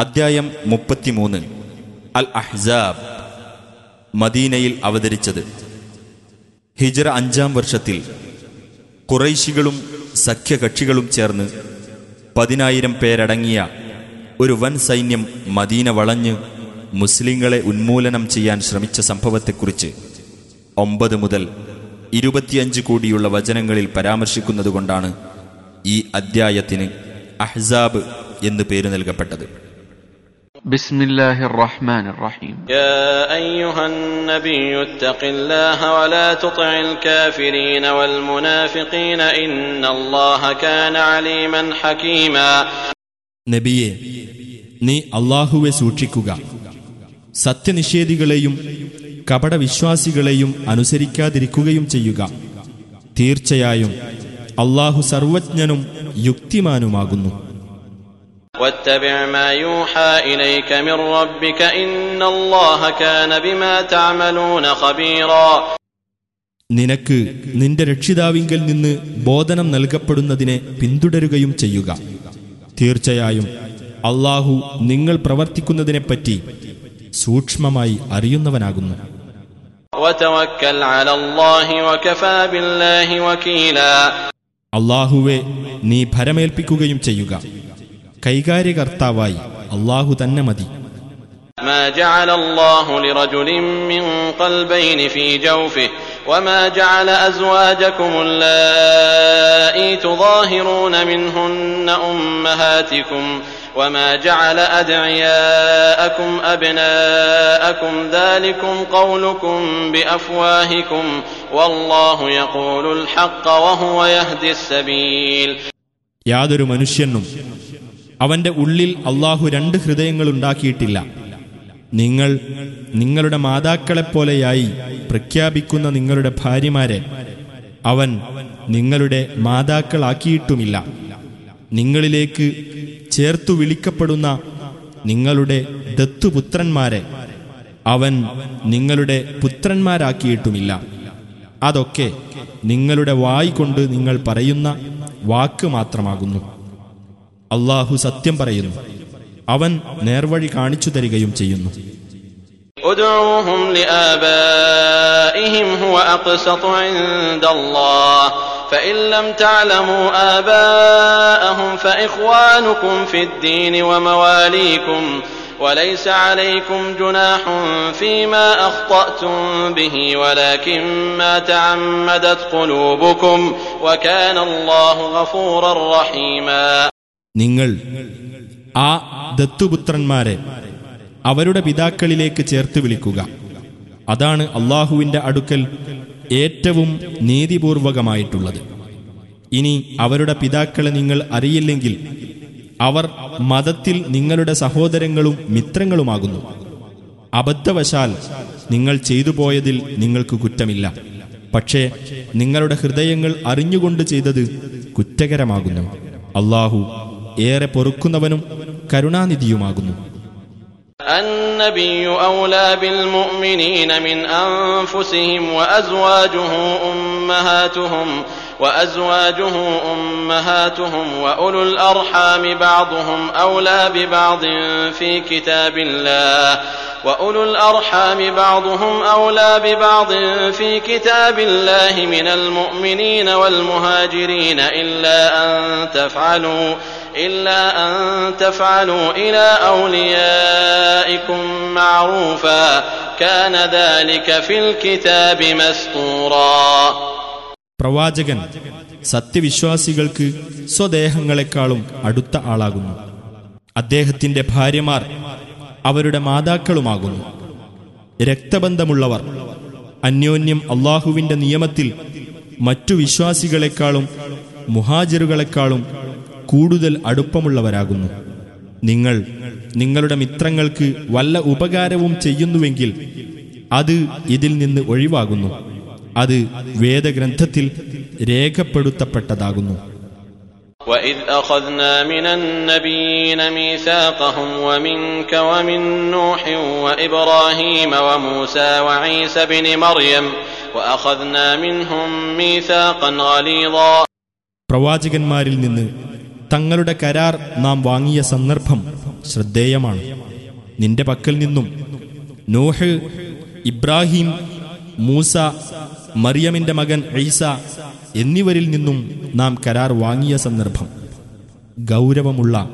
അദ്ധ്യായം മുപ്പത്തിമൂന്ന്. അൽ അഹ്സാബ് മദീനയിൽ അവതരിച്ചത്. ഹിജറ അഞ്ചാം വർഷത്തിൽ കുറൈശികളും സഖ്യകക്ഷികളും ചേർന്ന് പതിനായിരം പേരടങ്ങിയ ഒരു വൻ സൈന്യം മദീന വളഞ്ഞ് മുസ്ലിങ്ങളെ ഉന്മൂലനം ചെയ്യാൻ ശ്രമിച്ച സംഭവത്തെക്കുറിച്ച് ഒമ്പത് മുതൽ ഇരുപത്തിയഞ്ച് കോടിയുള്ള വചനങ്ങളിൽ പരാമർശിക്കുന്നതുകൊണ്ടാണ് ഈ അദ്ധ്യായത്തിന് അഹ്സാബ് എന്ന് പേര് നൽകപ്പെട്ടത്. بسم الله الرحمن الرحيم يا أيها النبي اتق الله ولا تطع الكافرين والمنافقين إن الله كان عليما حكيما നബിയെ നീ അള്ളാഹുവെ സൂക്ഷിക്കുക സത്യനിഷേധികളെയും കപടവിശ്വാസികളെയും അനുസരിക്കാതിരിക്കുകയും ചെയ്യുക തീർച്ചയായും അള്ളാഹു സർവജ്ഞനും യുക്തിമാനുമാകുന്നു واتبع ما يوحى إليك من ربك إن الله كان بما تعملون خبيرا നിനക്ക് നിന്റെ രക്ഷിതാവിങ്കൽ നിന്ന് ബോധനം നൽകപ്പെടുന്നതിനെ പിന്തുടരുകയും ചെയ്യുക തീർച്ചയായും അള്ളാഹു നിങ്ങൾ പ്രവർത്തിക്കുന്നതിനെപ്പറ്റി സൂക്ഷ്മമായി അറിയുന്നവനാകുന്നു وتوكل على الله وكفى بالله وكيلا അള്ളാഹുവെ നീ ഭരമേൽപ്പിക്കുകയും ചെയ്യുക കൈകാര്യകർത്താവായി അള്ളാഹു തന്നെ മതി ما جعل الله لرجل من قلبين في جوفه وما جعل أزواجكم اللائي تظاهرون منهن أمهاتكم وما جعل أدعياءكم أبناءكم ذلكم قولكم بأفواهكم والله يقول الحق وهو يهدي السبيل യാതൊരു മനുഷ്യനും അവന്റെ ഉള്ളിൽ അള്ളാഹു രണ്ട് ഹൃദയങ്ങൾ ഉണ്ടാക്കിയിട്ടില്ല നിങ്ങൾ നിങ്ങളുടെ മാതാക്കളെപ്പോലെയായി പ്രഖ്യാപിക്കുന്ന നിങ്ങളുടെ ഭാര്യമാരെ അവൻ നിങ്ങളുടെ മാതാക്കളാക്കിയിട്ടുമില്ല. നിങ്ങളിലേക്ക് ചേർത്തു വിളിക്കപ്പെടുന്ന നിങ്ങളുടെ ദത്തുപുത്രന്മാരെ അവൻ നിങ്ങളുടെ പുത്രന്മാരാക്കിയിട്ടുമില്ല. അതൊക്കെ നിങ്ങളുടെ വായി കൊണ്ട് നിങ്ങൾ പറയുന്ന വാക്ക് മാത്രമാകുന്നു. അള്ളാഹു സത്യം പറയുന്നു അവൻ നേർവഴി കാണിച്ചു തരികയും ചെയ്യുന്നു ادعوهم لآبائهم هو أقسط عند الله فإن لم تعلموا آباءهم فإخوانكم في الدين ومواليكم وليس عليكم جناح فيما أخطأتم به ولكن ما تعمدت قلوبكم وكان الله غفورا رحيما നിങ്ങൾ ആ ദത്തുപുത്രന്മാരെ അവരുടെ പിതാക്കളിലേക്ക് ചേർത്ത് വിളിക്കുക. അതാണ് അള്ളാഹുവിന്റെ അടുക്കൽ ഏറ്റവും നീതിപൂർവകമായിട്ടുള്ളത്. ഇനി അവരുടെ പിതാക്കളെ നിങ്ങൾ അറിയില്ലെങ്കിൽ അവർ മതത്തിൽ നിങ്ങളുടെ സഹോദരങ്ങളും മിത്രങ്ങളുമാകുന്നു. അബദ്ധവശാൽ നിങ്ങൾ ചെയ്തു പോയതിൽ നിങ്ങൾക്ക് കുറ്റമില്ല. പക്ഷേ നിങ്ങളുടെ ഹൃദയങ്ങൾ അറിഞ്ഞുകൊണ്ട് ചെയ്തത് കുറ്റകരമാകുന്നു. അള്ളാഹു ഏറെ പൊറുക്കുന്നവനും കരുണാനിധിയുമാകുന്നു النبي أولى بالمؤمنين من أنفسهم وأزواجه أمهاتهم وأزواجه أمهاتهم وأولو الأرحام بعضهم أولى ببعض في كتاب الله وأولو الأرحام بعضهم أولى ببعض في كتاب الله من المؤمنين والمهاجرين إلا أن تفعلوا إلا أن تفعلوا إلى أوليائكم معروفا كان ذلك في الكتاب مسطورا പ്രവാചകൻ സത്യവിശ്വാസികൾക്ക് സ്വദേഹങ്ങളെക്കാളും അടുത്ത ആളാകുന്നു അദ്ദേഹത്തിന്റെ ഭാര്യമാർ അവരുടെ മാതാക്കളുമാകുന്നു രക്തബന്ധമുള്ളവർ അന്യോന്യം അള്ളാഹുവിന്റെ നിയമത്തിൽ മറ്റു വിശ്വാസികളെക്കാളും മുഹാജിറുകളെക്കാളും കൂടുതൽ അടുപ്പമുള്ളവരാകുന്നു നിങ്ങൾ നിങ്ങളുടെ മിത്രങ്ങൾക്ക് വല്ല ഉപകാരവും ചെയ്യുന്നുവെങ്കിൽ അത് ഇതിൽ നിന്ന് ഒഴിവാകുന്നു അത് വേദഗ്രന്ഥത്തിൽ രേഖപ്പെടുത്തപ്പെട്ടതാകുന്നു وإذ أخذنا من النبيين ميثاقهم ومنك ومن نوح وإبراهيم وموسى وعيسى بن مريم وأخذنا منهم ميثاقا غليظا പ്രവാചകന്മാരിൽ നിന്ന് തങ്ങളുടെ കരാർ നാം വാങ്ങിയ സന്ദർഭം ശ്രദ്ധേയമാണ്. നിന്റെ പക്കൽ നിന്നും നോഹ് ഇബ്രാഹിം മൂസ മറിയമിന്റെ മകൻ ഐസ എന്നിവരിൽ നിന്നും നാം കരാർ വാങ്ങിയ സന്ദർഭം. ഗൗരവമുള്ള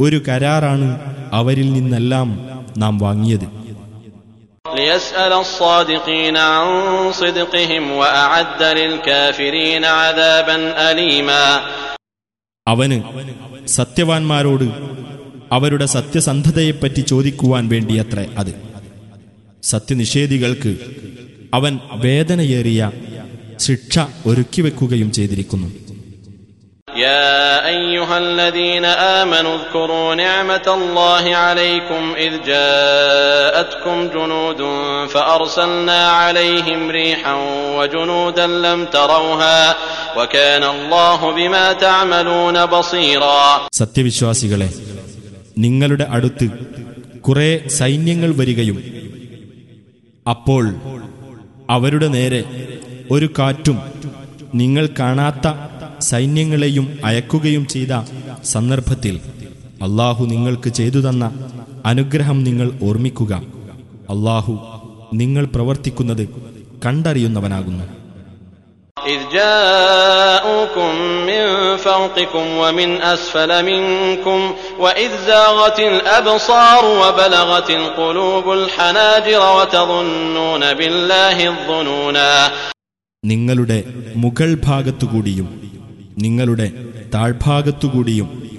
ഒരു കരാറാണ് അവരിൽ നിന്നെല്ലാം നാം വാങ്ങിയത്. അവന് സത്യവാൻമാരോട് അവരുടെ സത്യസന്ധതയെപ്പറ്റി ചോദിക്കുവാൻ വേണ്ടിയത്ര അത്. സത്യനിഷേധികൾക്ക് അവൻ വേദനയേറിയ ശിക്ഷ ഒരുക്കിവെക്കുകയും ചെയ്തിരിക്കുന്നു. يا أيها الذين آمنوا اذكروا نعمة الله عليكم إذ جاءتكم جنود فأرسلنا عليهم ريحا وجنودا لم تروها وكان الله بما تعملون بصيرا സത്യവിശ്വാസികളെ നിങ്ങളുടെ അടുത്ത് കുറെ സൈന്യങ്ങൾ വരികയും അപ്പോൾ അവരുടെ നേരെ ഒരു കാറ്റും നിങ്ങൾ കാണാത്ത സൈന്യങ്ങളെയും അയക്കുകയും ചെയ്ത സന്ദർഭത്തിൽ അള്ളാഹു നിങ്ങൾക്ക് ചെയ്തു തന്ന അനുഗ്രഹം നിങ്ങൾ ഓർമ്മിക്കുക അള്ളാഹു നിങ്ങൾ പ്രവർത്തിക്കുന്നത് കണ്ടറിയുന്നവനാകുന്നു إذ جاءوكم من فوقكم ومن أسفل منكم وإذ زاغت الأبصار وبلغت القلوب الحناجر وتظنون بالله الظنونا നിങ്ങളുടെ മുകൾ ഭാഗത്തുകൂടിയും നിങ്ങളുടെ താഴ്ഭാഗത്തുകൂടിയും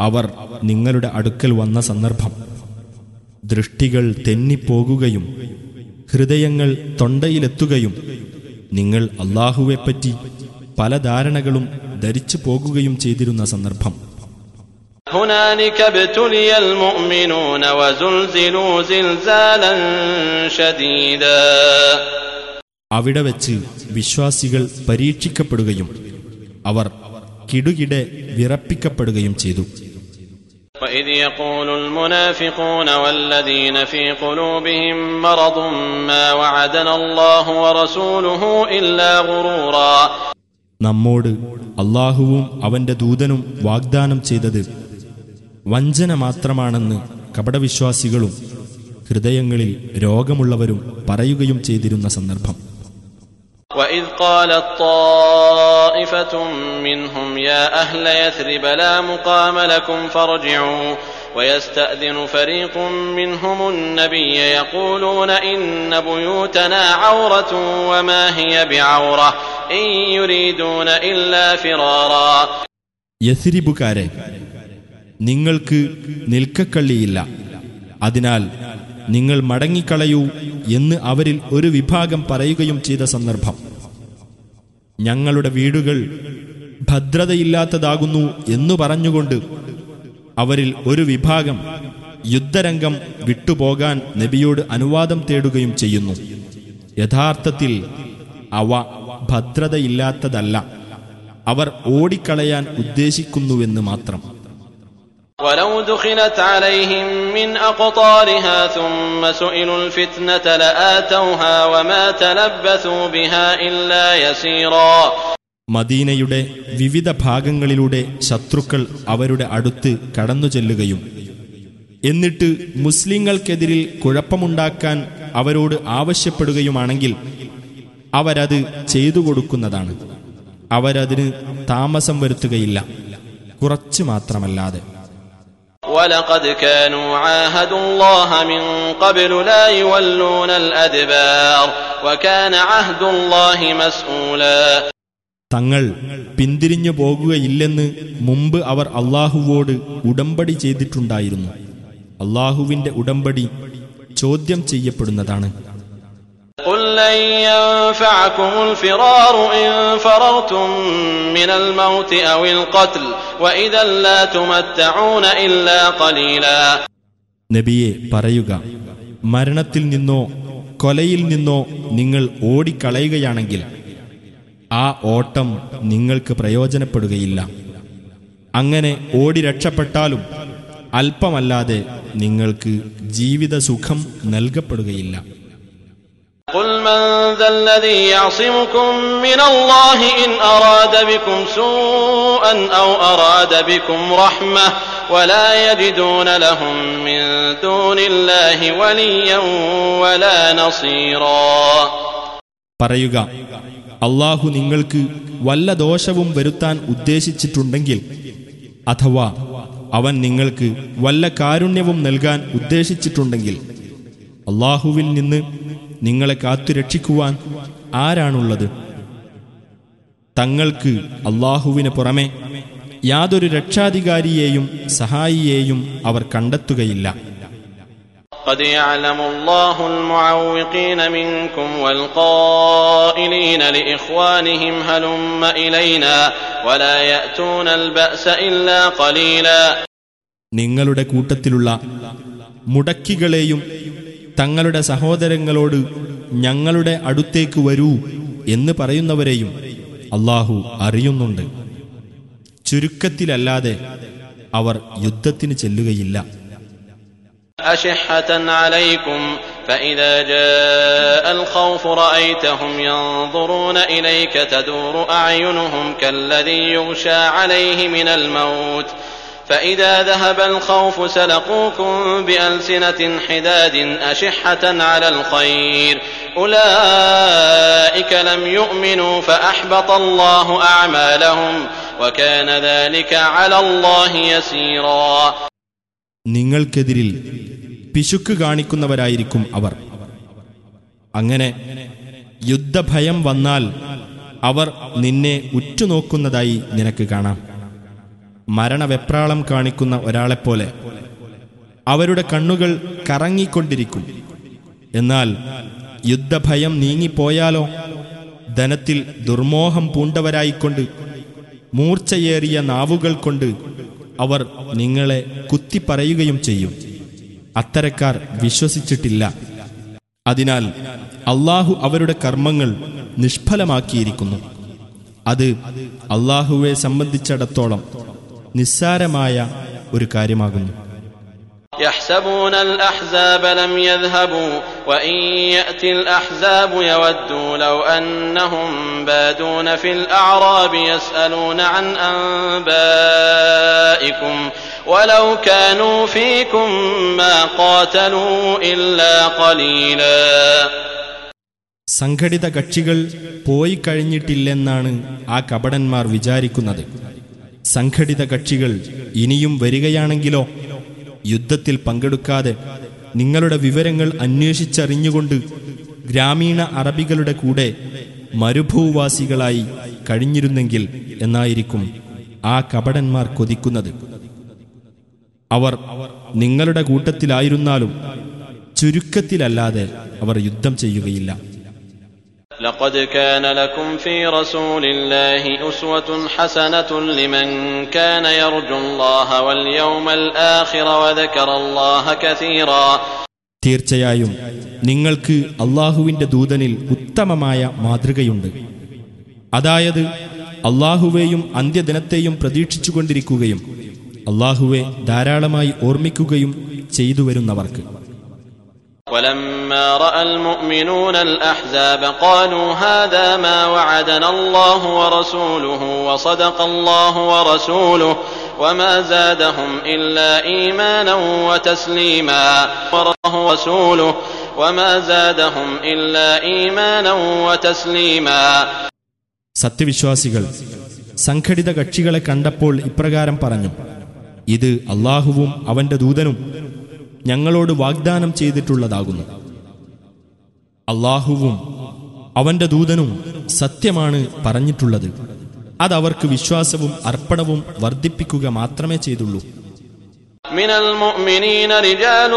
അവർ നിങ്ങളുടെ അടുക്കൽ വന്ന സന്ദർഭം. ദൃഷ്ടികൾ തെന്നിപ്പോകുകയും ഹൃദയങ്ങൾ തൊണ്ടയിലെത്തുകയും നിങ്ങൾ അള്ളാഹുവെപ്പറ്റി പല ധാരണകളും ധരിച്ചു പോകുകയും ചെയ്തിരുന്ന സന്ദർഭം. അവിടെ വെച്ച് വിശ്വാസികൾ പരീക്ഷിക്കപ്പെടുകയും അവർ കിടുകിടെ വിറപ്പിക്കപ്പെടുകയും ചെയ്തു وإذ يقول المنافقون والذين في قلوبهم مرض ما وعدنا الله ورسوله إلا غرورا നമ്മോട് അള്ളാഹുവും അവന്റെ ദൂതനും വാഗ്ദാനം ചെയ്തത് വഞ്ചന മാത്രമാണെന്ന് കപടവിശ്വാസികളും ഹൃദയങ്ങളിൽ രോഗമുള്ളവരും പറയുകയും ചെയ്തിരുന്ന സന്ദർഭം وإذ قالت طائفة منهم يا أهل يثرب لا مقام لكم فارجعوا ويستأذن فريق منهم النبي يقولون إن بيوتنا عورة وما هي بعورة إن يريدون إلا فرارا യഥിരിബുകാരെ നിങ്ങൾക്ക് നിൽക്കക്കള്ളിയില്ല അതിനാൽ നിങ്ങൾ മടങ്ങിക്കളയൂ എന്ന് അവരിൽ ഒരു വിഭാഗം പറയുകയും ചെയ്ത സന്ദർഭം. ഞങ്ങളുടെ വീടുകൾ ഭദ്രതയില്ലാത്തതാകുന്നു എന്നു പറഞ്ഞുകൊണ്ട് അവരിൽ ഒരു വിഭാഗം യുദ്ധരംഗം വിട്ടുപോകാൻ നബിയോട് അനുവാദം തേടുകയും ചെയ്യുന്നു. യഥാർത്ഥത്തിൽ അവ ഭദ്രതയില്ലാത്തതല്ല. അവർ ഓടിക്കളയാൻ ഉദ്ദേശിക്കുന്നുവെന്ന് മാത്രം. ولو دخلت عليهم من أقطارها ثم سئلوا الفتنة لآتوها وما تلبثوا بها إلا يسيرا മദീനയുടെ വിവിധ ഭാഗങ്ങളിലൂടെ ശത്രുക്കൾ അവരുടെ അടുത്ത് കടന്നു ചെല്ലുകയും എന്നിട്ട് മുസ്ലിങ്ങൾക്കെതിരിൽ കുഴപ്പമുണ്ടാക്കാൻ അവരോട് ആവശ്യപ്പെടുകയുമാണെങ്കിൽ അവരത് ചെയ്തു കൊടുക്കുന്നതാണ് അവരതിന് താമസം വരുത്തുകയില്ല കുറച്ചു മാത്രമല്ലാതെ ولقد كانوا عاهدوا الله من قبل لا يولون الأدبار وكان عهد الله مسؤولا തങ്ങൾ പിന്തിരിഞ്ഞു പോകുകയില്ലെന്ന് മുമ്പ് അവർ അള്ളാഹുവോട് ഉടമ്പടി ചെയ്തിട്ടുണ്ടായിരുന്നു അള്ളാഹുവിന്റെ ഉടമ്പടി ചോദ്യം ചെയ്യപ്പെടുന്നതാണ് قل لن ينفعكم الفرار إن فررتم من الموت أو القتل وإذا لا تمتعون إلا قليلا നബിയെ പറയുക മരണത്തിൽ നിന്നോ കൊലയിൽ നിന്നോ നിങ്ങൾ ഓടിക്കളയുകയാണെങ്കിൽ ആ ഓട്ടം നിങ്ങൾക്ക് പ്രയോജനപ്പെടുകയില്ല അങ്ങനെ ഓടി രക്ഷപ്പെട്ടാലും അല്പമല്ലാതെ നിങ്ങൾക്ക് ജീവിതസുഖം നൽകപ്പെടുകയില്ല قل من ذا الذي يعصمكم من الله إن أراد بكم سوءا أو أراد بكم رحمة ولا يجدون لهم من دون الله وليا ولا نصيرا പറയുക അള്ളാഹു നിങ്ങൾക്ക് വല്ല ദോഷവും വരുത്താൻ ഉദ്ദേശിച്ചിട്ടുണ്ടെങ്കിൽ അഥവാ അവൻ നിങ്ങൾക്ക് വല്ല കാരുണ്യവും നൽകാൻ ഉദ്ദേശിച്ചിട്ടുണ്ടെങ്കിൽ അള്ളാഹുവിൽ നിന്ന് നിങ്ങളെ കാത്തുരക്ഷിക്കുവാൻ ആരാണുള്ളത് തങ്ങൾക്ക് അള്ളാഹുവിന് പുറമെ യാതൊരു രക്ഷാധികാരിയെയും സഹായിയെയും അവർ കണ്ടെത്തുകയില്ല قد يعلم الله المعوقين منكم والقائلين لإخوانهم هلم إلينا ولا يأتون البأس إلا قليلا നിങ്ങളുടെ കൂട്ടത്തിലുള്ള മുടക്കികളെയും തങ്ങളുടെ സഹോദരങ്ങളോട് ഞങ്ങളുടെ അടുത്തേക്ക് വരൂ എന്ന് പറയുന്നവരെയും അള്ളാഹു അറിയുന്നുണ്ട് ചുരുക്കത്തിലല്ലാതെ അവർ യുദ്ധത്തിന് ചെല്ലുകയില്ല أشحة عليكم فإذا جاء الخوف رأيتهم ينظرون إليك تدور أعينهم كالذي يغشى عليه من الموت فإذا ذهب الخوف سلقوكم بألسنة حداد أشحة على الخير أولئك لم يؤمنوا فأحبط الله أعمالهم وكان ذلك على الله يسيرا നിങ്ങൾക്കെതിരിൽ പിശുക്ക് കാണിക്കുന്നവരായിരിക്കും അവർ അങ്ങനെ യുദ്ധഭയം വന്നാൽ അവർ നിന്നെ ഉറ്റുനോക്കുന്നതായി നിനക്ക് കാണാം മരണവെപ്രാളം കാണിക്കുന്ന ഒരാളെപ്പോലെ അവരുടെ കണ്ണുകൾ കറങ്ങിക്കൊണ്ടിരിക്കും. എന്നാൽ യുദ്ധഭയം നീങ്ങിപ്പോയാലോ? ധനത്തിൽ ദുർമോഹം പൂണ്ടവരായിക്കൊണ്ട് മൂർച്ചയേറിയ നാവുകൾ കൊണ്ട് അവർ നിങ്ങളെ കുത്തിപ്പറയുകയും ചെയ്യും. അത്തരക്കാർ വിശ്വസിച്ചിട്ടില്ല. അതിനാൽ അള്ളാഹു അവരുടെ കർമ്മങ്ങൾ നിഷ്ഫലമാക്കിയിരിക്കുന്നു. അത് അള്ളാഹുവെ സംബന്ധിച്ചിടത്തോളം നിസ്സാരമായ ഒരു കാര്യമാകുന്നു يحسبون الأحزاب لم يذهبوا وإن يأتي الأحزاب يودوا لو أنهم بادون في الأعراب يسألون عن أنبائكم ولو كانوا فيكم ما قاتلوا إلا قليلا സംഘടിത കക്ഷികൾ പോയി കഴിഞ്ഞിട്ടില്ലെന്നാണ് ആ കപടന്മാർ വിചാരിക്കുന്നത് സംഘടിത കക്ഷികൾ ഇനിയും വരികയാണെങ്കിലോ? യുദ്ധത്തിൽ പങ്കെടുക്കാതെ നിങ്ങളുടെ വിവരങ്ങൾ അന്വേഷിച്ചറിഞ്ഞുകൊണ്ട് ഗ്രാമീണ അറബികളുടെ കൂടെ മരുഭൂവാസികളായി കഴിഞ്ഞിരുന്നെങ്കിൽ എന്നായിരിക്കും ആ കപടന്മാർ കൊതിക്കുന്നത്. അവർ നിങ്ങളുടെ കൂട്ടത്തിലായിരുന്നാലും ചുരുക്കത്തിലല്ലാതെ അവർ യുദ്ധം ചെയ്യുകയില്ല. لقد كان لكم في رسول الله أسوة حسنة لمن كان يرجو الله واليوم الآخر وذكر الله كثيرا തീർച്ചയായും നിങ്ങൾക്ക് അള്ളാഹുവിന്റെ ദൂതനിൽ ഉത്തമമായ മാതൃകയുണ്ട് അതായത് അള്ളാഹുവേയും അന്ത്യദിനത്തെയും പ്രതീക്ഷിച്ചുകൊണ്ടിരിക്കുകയും അള്ളാഹുവെ ധാരാളമായി ഓർമ്മിക്കുകയും ചെയ്തു വരുന്നവർക്ക് ولما راى المؤمنون الاحزاب قالوا هذا ما وعدنا الله ورسوله وصدق الله ورسوله وما زادهم الا ايمانا وتسليما وراه رسوله وما زادهم الا ايمانا وتسليما സത്യവിശ്വാസികൾ സംഘടിത കക്ഷികളെ കണ്ടപ്പോൾ ഇപ്രകാരം പറഞ്ഞു ഇത് അള്ളാഹുവും അവന്റെ ദൂതനും ഞങ്ങളോട് വാഗ്ദാനം ചെയ്തിട്ടുള്ളതാകുന്നു അള്ളാഹുവും അവന്റെ ദൂതനും സത്യമാണ് പറഞ്ഞിട്ടുള്ളത് അതവർക്ക് വിശ്വാസവും അർപ്പണവും വർദ്ധിപ്പിക്കുക മാത്രമേ ചെയ്തുള്ളൂ من المؤمنين رجال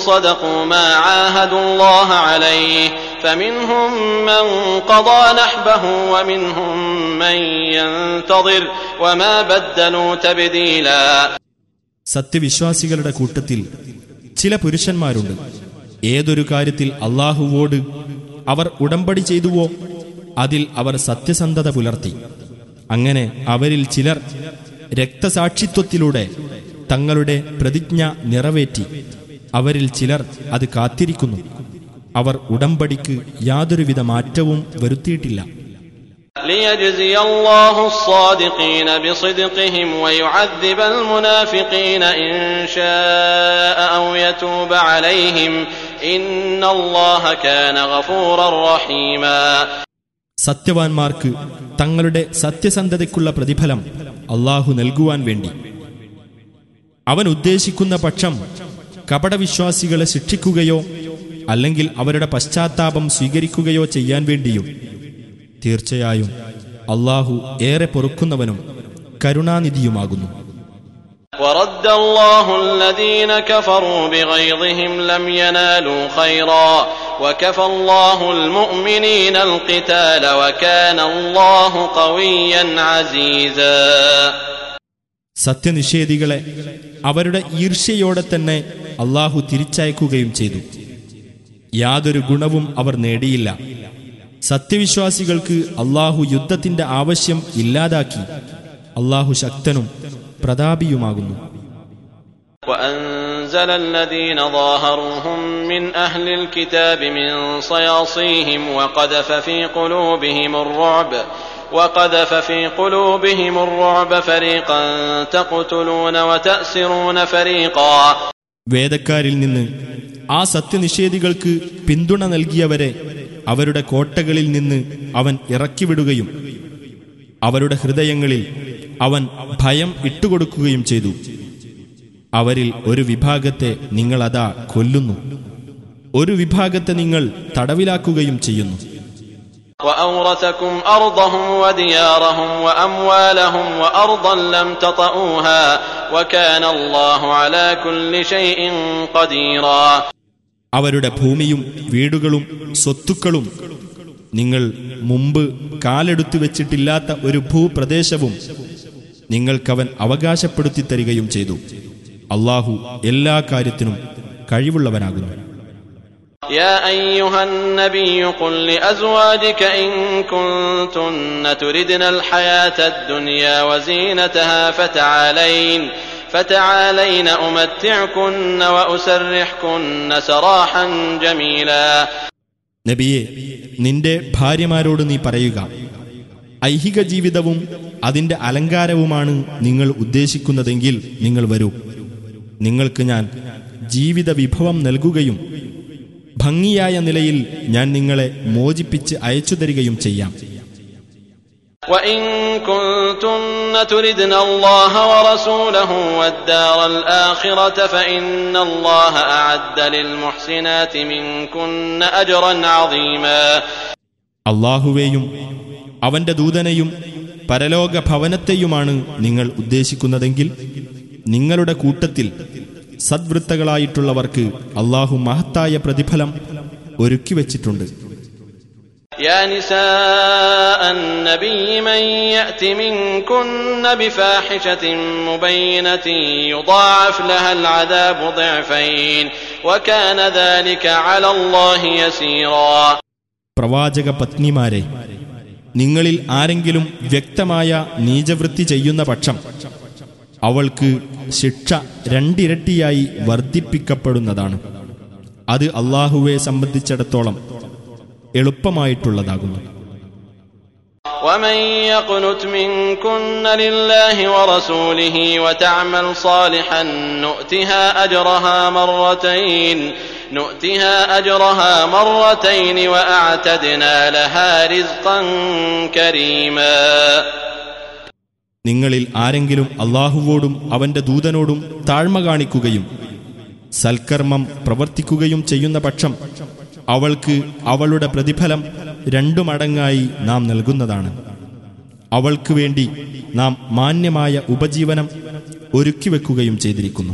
صدقوا ما عاهدوا الله عليه فمنهم من قضى نحبه ومنهم من ينتظر وما بدلوا تبديلا സത്യവിശ്വാസികളുടെ കൂട്ടത്തിൽ ചില പുരുഷന്മാരുണ്ട്. ഏതൊരു കാര്യത്തിൽ അള്ളാഹുവോട് അവർ ഉടമ്പടി ചെയ്തുവോ അതിൽ അവർ സത്യസന്ധത പുലർത്തി. അങ്ങനെ അവരിൽ ചിലർ രക്തസാക്ഷിത്വത്തിലൂടെ തങ്ങളുടെ പ്രതിജ്ഞ നിറവേറ്റി അവരിൽ ചിലർ അത് കാത്തിരിക്കുന്നു. അവർ ഉടമ്പടിക്ക് യാതൊരുവിധ മാറ്റവും വരുത്തിയിട്ടില്ല. ليجزي الله الصادقين بصدقهم ويعذب المنافقين إن شاء أو يتوب عليهم إن الله كان غفورا رحيما സത്യവാൻമാർക്ക് തങ്ങളുടെ സത്യസന്ധതയ്ക്കുള്ള പ്രതിഫലം അള്ളാഹു നൽകുവാൻ വേണ്ടി അവൻ ഉദ്ദേശിക്കുന്ന പക്ഷം കപടവിശ്വാസികളെ ശിക്ഷിക്കുകയോ അല്ലെങ്കിൽ അവരുടെ പശ്ചാത്താപം സ്വീകരിക്കുകയോ ചെയ്യാൻ വേണ്ടിയും തീർച്ചയായും അള്ളാഹു ഏറെ പൊറുക്കുന്നവനും കരുണാനിധിയുമാകുന്നു ورد الله الذين كفروا بغيظهم لم ينالوا خيرا وكفى الله المؤمنين القتال وكان الله قويا عزيزا സത്യനിഷേധികളെ അവരുടെ ഈർഷ്യയോടെ തന്നെ അള്ളാഹു തിരിച്ചയക്കുകയും ചെയ്തു യാതൊരു ഗുണവും അവർ നേടിയില്ല സത്യവിശ്വാസികൾക്ക് അള്ളാഹു യുദ്ധത്തിന്റെ ആവശ്യം ഇല്ലാതാക്കി അള്ളാഹു ശക്തനും പ്രതാപിയുമാകുന്നു وأنزل الذين ظاهروهم من أهل الكتاب من صياصيهم وقذف في قلوبهم الرعب وقذف في قلوبهم الرعب فريقا تقتلون وتأسرون فريقا വേദക്കാരിൽ നിന്ന് ആ സത്യനിഷേധികൾക്ക് പിന്തുണ നൽകിയവരെ അവരുടെ കോട്ടകളിൽ നിന്ന് അവൻ ഇറക്കിവിടുകയും അവരുടെ ഹൃദയങ്ങളിൽ അവൻ ഭയം ഇട്ടുകൊടുക്കുകയും ചെയ്തു. അവരിൽ ഒരു വിഭാഗത്തെ നിങ്ങളതാ കൊല്ലുന്നു. ഒരു വിഭാഗത്തെ നിങ്ങൾ തടവിലാക്കുകയും ചെയ്യുന്നു. وأورثكم أرضهم وديارهم وأموالهم وأرضا لم تطئوها وكان الله على كل شيء قديرا അവരുടെ ഭൂമിയും വീടുകളും സ്വത്തുക്കളും നിങ്ങൾ മുമ്പ് കാലെടുത്തു വെച്ചിട്ടില്ലാത്ത ഒരു ഭൂപ്രദേശവും നിങ്ങൾക്കവൻ അവകാശപ്പെടുത്തി തരികയും ചെയ്തു അള്ളാഹു എല്ലാ കാര്യത്തിനും കഴിവുള്ളവനാകുന്നു يا أيها النبي قل لأزواجك إن كنتن تردن الحياة الدنيا وزينتها فتعالين فتعالين أمتعكن وأسرحكن سراحا جميلا നബിയെ നിന്റെ ഭാര്യമാരോട് നീ പറയുക ഐഹിക ജീവിതവും അതിന്റെ അലങ്കാരവുമാണ് നിങ്ങൾ ഉദ്ദേശിക്കുന്നതെങ്കിൽ നിങ്ങൾ വരൂ നിങ്ങൾക്ക് ഞാൻ ജീവിത വിഭവം നൽകുകയും ഭംഗിയായ നിലയിൽ ഞാൻ നിങ്ങളെ മോചിപ്പിച്ച് അയച്ചു തരികയും ചെയ്യാം. അള്ളാഹുവേയും അവന്റെ ദൂതനെയും പരലോക ഭവനത്തെയുമാണ് നിങ്ങൾ ഉദ്ദേശിക്കുന്നതെങ്കിൽ നിങ്ങളുടെ കൂട്ടത്തിൽ സദ്വൃത്തകളായിട്ടുള്ളവർക്ക് അള്ളാഹു മഹത്തായ പ്രതിഫലം ഒരുക്കിവച്ചിട്ടുണ്ട് يا نساء النبي من يأت منكن بفاحشة مبينة يضاعف لها العذاب ضعفين وكان ذلك على الله يسيرا പ്രവാചക പത്നിമാരെ നിങ്ങളിൽ ആരെങ്കിലും വ്യക്തമായ നീചവൃത്തി ചെയ്യുന്ന പക്ഷം അവൾക്ക് ശിക്ഷ രണ്ടിരട്ടിയായി വർദ്ധിപ്പിക്കപ്പെടുന്നതാണ് അത് അള്ളാഹുവെ സംബന്ധിച്ചിടത്തോളം എളുപ്പമായിട്ടുള്ളതാകുന്നു ومن يقنت منكن لله ورسوله وتعمل صالحا نؤتها أجرها مرتين نؤتها أجرها مرتين وأعتدنا لها رزقا كريما നിങ്ങളിൽ ആരെങ്കിലും അള്ളാഹുവോടും അവന്റെ ദൂതനോടും താഴ്മ കാണിക്കുകയും സൽക്കർമ്മം പ്രവർത്തിക്കുകയും ചെയ്യുന്ന പക്ഷം അവൾക്ക് അവളുടെ പ്രതിഫലം രണ്ടു മടങ്ങായി നാം നൽകുന്നതാണ്. അവൾക്ക് വേണ്ടി നാം മാന്യമായ ഉപജീവനം ഒരുക്കിവെക്കുകയും ചെയ്തിരിക്കുന്നു.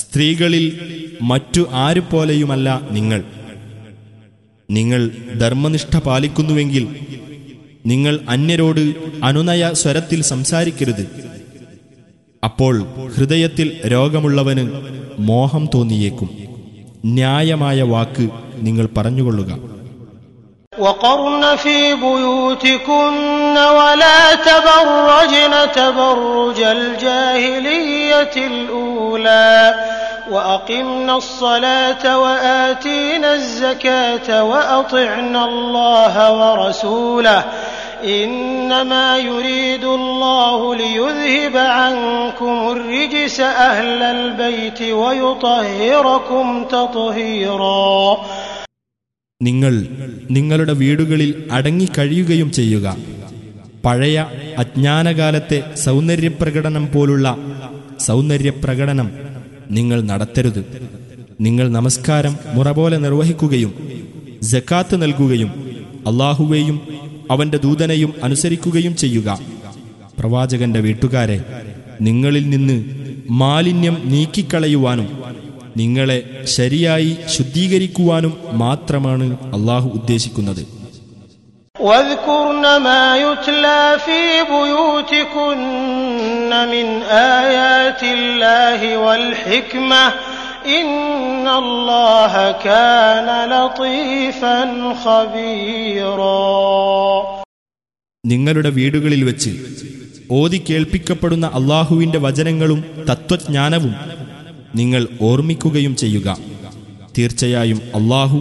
സ്ത്രീകളിൽ മറ്റു ആരുപോലെയുമല്ല നിങ്ങൾ നിങ്ങൾ ധർമ്മനിഷ്ഠ പാലിക്കുന്നുവെങ്കിൽ നിങ്ങൾ അന്യരോട് അനുനയ സ്വരത്തിൽ സംസാരിക്കരുത് അപ്പോൾ ഹൃദയത്തിൽ രോഗമുള്ളവന് മോഹം തോന്നിയേക്കും ന്യായമായ വാക്ക് നിങ്ങൾ പറഞ്ഞുകൊള്ളുക وقرن في بيوتكن ولا تبرجن تبرج الجاهلية الأولى وأقمنا الصلاة وآتينا الزكاة وأطعنا الله ورسوله إنما يريد الله ليذهب عنكم الرجس أهل البيت ويطهركم تطهيرا നിങ്ങൾ നിങ്ങളുടെ വീടുകളിൽ അടങ്ങിക്കഴിയുകയും ചെയ്യുക പഴയ അജ്ഞാനകാലത്തെ സൗന്ദര്യപ്രകടനം പോലുള്ള സൗന്ദര്യപ്രകടനം നിങ്ങൾ നടത്തരുത്. നിങ്ങൾ നമസ്കാരം മുറ പോലെ നിർവഹിക്കുകയും ജക്കാത്ത് നൽകുകയും അള്ളാഹുവേയും അവന്റെ ദൂതനെയും അനുസരിക്കുകയും ചെയ്യുക. പ്രവാചകന്റെ വീട്ടുകാരെ നിങ്ങളിൽ നിന്ന് മാലിന്യം നീക്കിക്കളയുവാനും നിങ്ങളെ ശരിയായി ശുദ്ധീകരിക്കുവാനും മാത്രമാണ് അള്ളാഹു ഉദ്ദേശിക്കുന്നത്. واذكرن ما يتلى في بيوتكن من آيات الله والحكمة إن الله كان لطيفا خبيرا നിങ്ങളുടെ വീടുകളിൽ വെച്ച് ഓതി കേൾപ്പിക്കപ്പെടുന്ന അള്ളാഹുവിന്റെ വചനങ്ങളും തത്വജ്ഞാനവും നിങ്ങൾ ഓർമ്മിക്കുകയും ചെയ്യുക തീർച്ചയായും അള്ളാഹു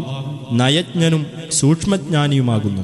നയജ്ഞനും സൂക്ഷ്മജ്ഞാനിയുമാകുന്നു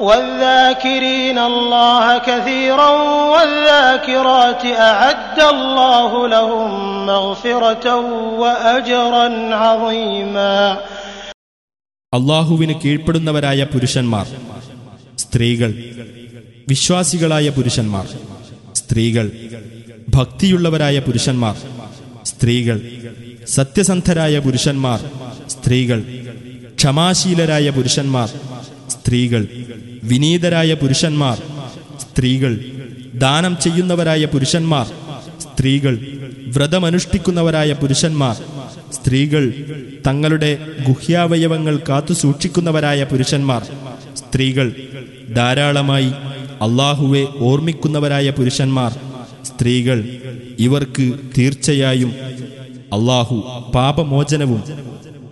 والذاكرين الله كثيرا والذاكرات أعد الله لهم مغفرة وأجرا عظيما അള്ളാഹുവിന് കീഴ്പ്പെടുന്നവരായ പുരുഷന്മാർ സ്ത്രീകൾ വിശ്വാസികളായ പുരുഷന്മാർ സ്ത്രീകൾ ഭക്തിയുള്ളവരായ പുരുഷന്മാർ സ്ത്രീകൾ സത്യസന്ധരായ പുരുഷന്മാർ സ്ത്രീകൾ ക്ഷമാശീലരായ പുരുഷന്മാർ സ്ത്രീകൾ വിനീതരായ പുരുഷന്മാർ സ്ത്രീകൾ ദാനം ചെയ്യുന്നവരായ പുരുഷന്മാർ സ്ത്രീകൾ വ്രതമനുഷ്ഠിക്കുന്നവരായ പുരുഷന്മാർ സ്ത്രീകൾ തങ്ങളുടെ ഗുഹ്യാവയവങ്ങൾ കാത്തുസൂക്ഷിക്കുന്നവരായ പുരുഷന്മാർ സ്ത്രീകൾ ധാരാളമായി അള്ളാഹുവെ ഓർമ്മിക്കുന്നവരായ പുരുഷന്മാർ സ്ത്രീകൾ ഇവർക്ക് തീർച്ചയായും അള്ളാഹു പാപമോചനവും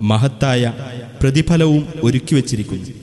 മഹത്തായ പ്രതിഫലവും ഒരുക്കിവച്ചിരിക്കുന്നു.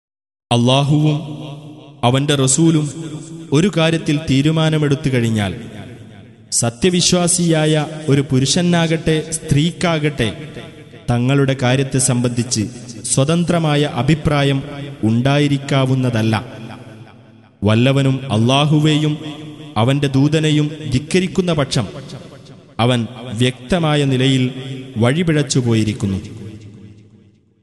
അള്ളാഹുവും അവന്റെ റസൂലും ഒരു കാര്യത്തിൽ തീരുമാനമെടുത്തു കഴിഞ്ഞാൽ സത്യവിശ്വാസിയായ ഒരു പുരുഷനാകട്ടെ സ്ത്രീക്കാകട്ടെ തങ്ങളുടെ കാര്യത്തെ സംബന്ധിച്ച് സ്വതന്ത്രമായ അഭിപ്രായം ഉണ്ടായിരിക്കാവുന്നതല്ല. വല്ലവനും അള്ളാഹുവേയും അവന്റെ ദൂതനെയും ധിക്കരിക്കുന്ന പക്ഷം അവൻ വ്യക്തമായ നിലയിൽ വഴിപിഴച്ചുപോയിരിക്കുന്നു.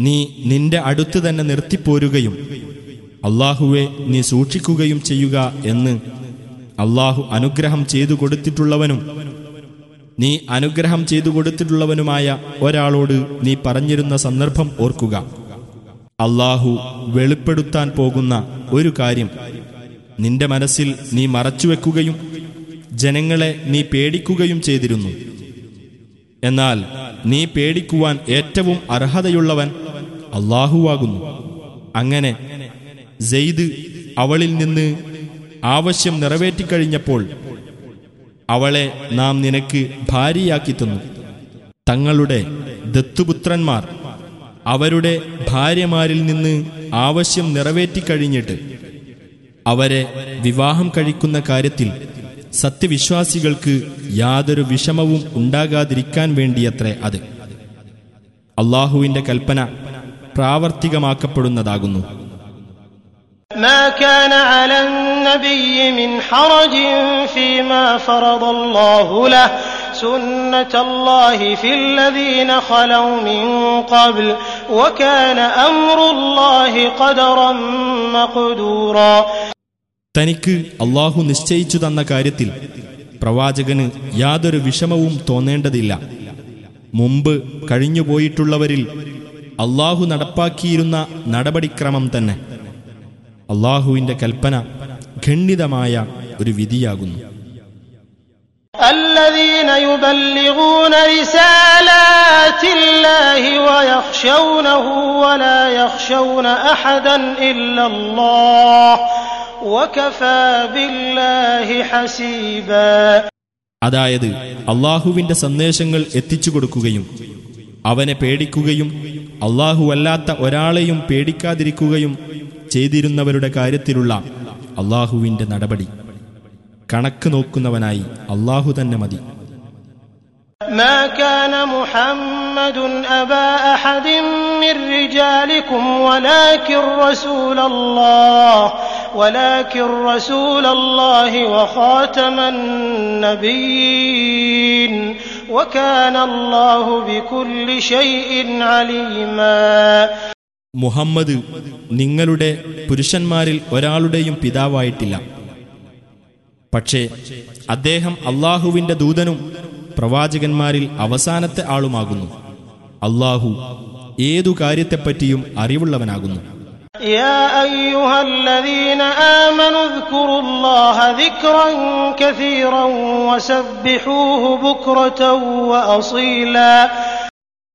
നീ നിന്റെ അടുത്ത് തന്നെ നിർത്തിപ്പോരുകയും അള്ളാഹുവെ നീ സൂക്ഷിക്കുകയും ചെയ്യുക എന്ന് അള്ളാഹു അനുഗ്രഹം ചെയ്തു കൊടുത്തിട്ടുള്ളവനും നീ അനുഗ്രഹം ചെയ്തു കൊടുത്തിട്ടുള്ളവനുമായ ഒരാളോട് നീ പറഞ്ഞിരുന്ന സന്ദർഭം ഓർക്കുക. അള്ളാഹു വെളിപ്പെടുത്താൻ പോകുന്ന ഒരു കാര്യം നിന്റെ മനസ്സിൽ നീ മറച്ചുവെക്കുകയും ജനങ്ങളെ നീ പേടിക്കുകയും ചെയ്തിരുന്നു. എന്നാൽ നീ പേടിക്കുവാൻ ഏറ്റവും അർഹതയുള്ളവൻ അള്ളാഹുവാകുന്നു. അങ്ങനെ സെയ്ദ് അവളിൽ നിന്ന് ആവശ്യം നിറവേറ്റിക്കഴിഞ്ഞപ്പോൾ അവളെ നാം നിനക്ക് ഭാര്യയാക്കി തന്നു. തങ്ങളുടെ ദത്തുപുത്രന്മാർ അവരുടെ ഭാര്യമാരിൽ നിന്ന് ആവശ്യം നിറവേറ്റിക്കഴിഞ്ഞിട്ട് അവരെ വിവാഹം കഴിക്കുന്ന കാര്യത്തിൽ സത്യവിശ്വാസികൾക്ക് യാതൊരു വിഷമവും ഉണ്ടാകാതിരിക്കാൻ വേണ്ടിയത്രേ അത്. അള്ളാഹുവിന്റെ കൽപ്പന പ്രാവർത്തികമാക്കപ്പെടുന്നതാകുന്നു ما كان على النبي من حرج فيما فرض الله له سنة الله في الذين خلوا من قبل وكان أمر الله قدرا مقدورا തനിക്ക് അള്ളാഹു നിശ്ചയിച്ചു തന്ന കാര്യത്തിൽ പ്രവാചകന് യാതൊരു വിഷമവും തോന്നേണ്ടതില്ല മുമ്പ് കഴിഞ്ഞുപോയിട്ടുള്ളവരിൽ അള്ളാഹു നടപ്പാക്കിയിരുന്ന നടപടിക്രമം തന്നെ അള്ളാഹുവിന്റെ കൽപ്പന ഖണ്ഡിതമായ ഒരു വിധിയാകുന്നു الذين يبلغون رسالات الله ويخشونه ولا يخشون أحدا إلا الله وكفى بالله حسيبا അതായത് അള്ളാഹുവിന്റെ സന്ദേശങ്ങൾ എത്തിച്ചു കൊടുക്കുകയും അവനെ പേടിക്കുകയും അല്ലാത്ത ഒരാളെയും പേടിക്കാതിരിക്കുകയും ചെയ്തിരുന്നവരുടെ കാര്യത്തിലുള്ള അള്ളാഹുവിന്റെ നടപടി കണക്ക് നോക്കുന്നവനായി അള്ളാഹു തന്നെ മതി ما كان محمد أبا أحد من رجالكم ولكن رسول الله ولكن رسول الله وخاتم النبيين മുഹമ്മദ് നിങ്ങളുടെ പുരുഷന്മാരിൽ ഒരാളുടെയും പിതാവായിട്ടില്ല. പക്ഷേ അദ്ദേഹം അള്ളാഹുവിന്റെ ദൂതനും പ്രവാചകന്മാരിൽ അവസാനത്തെ ആളുമാകുന്നു. അള്ളാഹു ഏതു കാര്യത്തെപ്പറ്റിയും അറിവുള്ളവനാകുന്നു. يا أيها الذين آمنوا اذكروا الله ذكرا كثيرا وسبحوه بكرة وأصيلا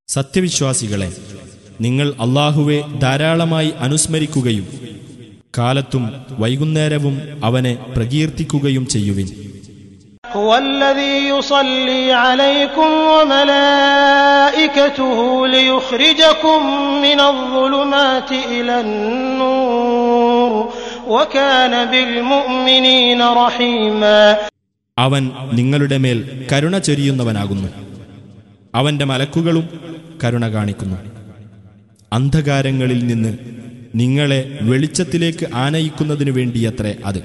സത്യവിശ്വാസികളെ നിങ്ങൾ അള്ളാഹുവെ ധാരാളമായി അനുസ്മരിക്കുകയും കാലത്തും വൈകുന്നേരവും അവനെ പ്രകീർത്തിക്കുകയും ചെയ്യുവിൻ هو الذي يصلي عليكم وملائكته ليخرجكم من الظلمات إلى النور وكان بالمؤمنين رحيما അവൻ നിങ്ങളുടെ മേൽ കരുണ ചൊരിയുന്നവനാകുന്നു അവന്റെ മലക്കുകളും കരുണ കാണിക്കുന്നു അന്ധകാരങ്ങളിൽ നിന്ന് നിങ്ങളെ വെളിച്ചത്തിലേക്ക് ആനയിക്കുന്നതിനു വേണ്ടിയത്രേ അത്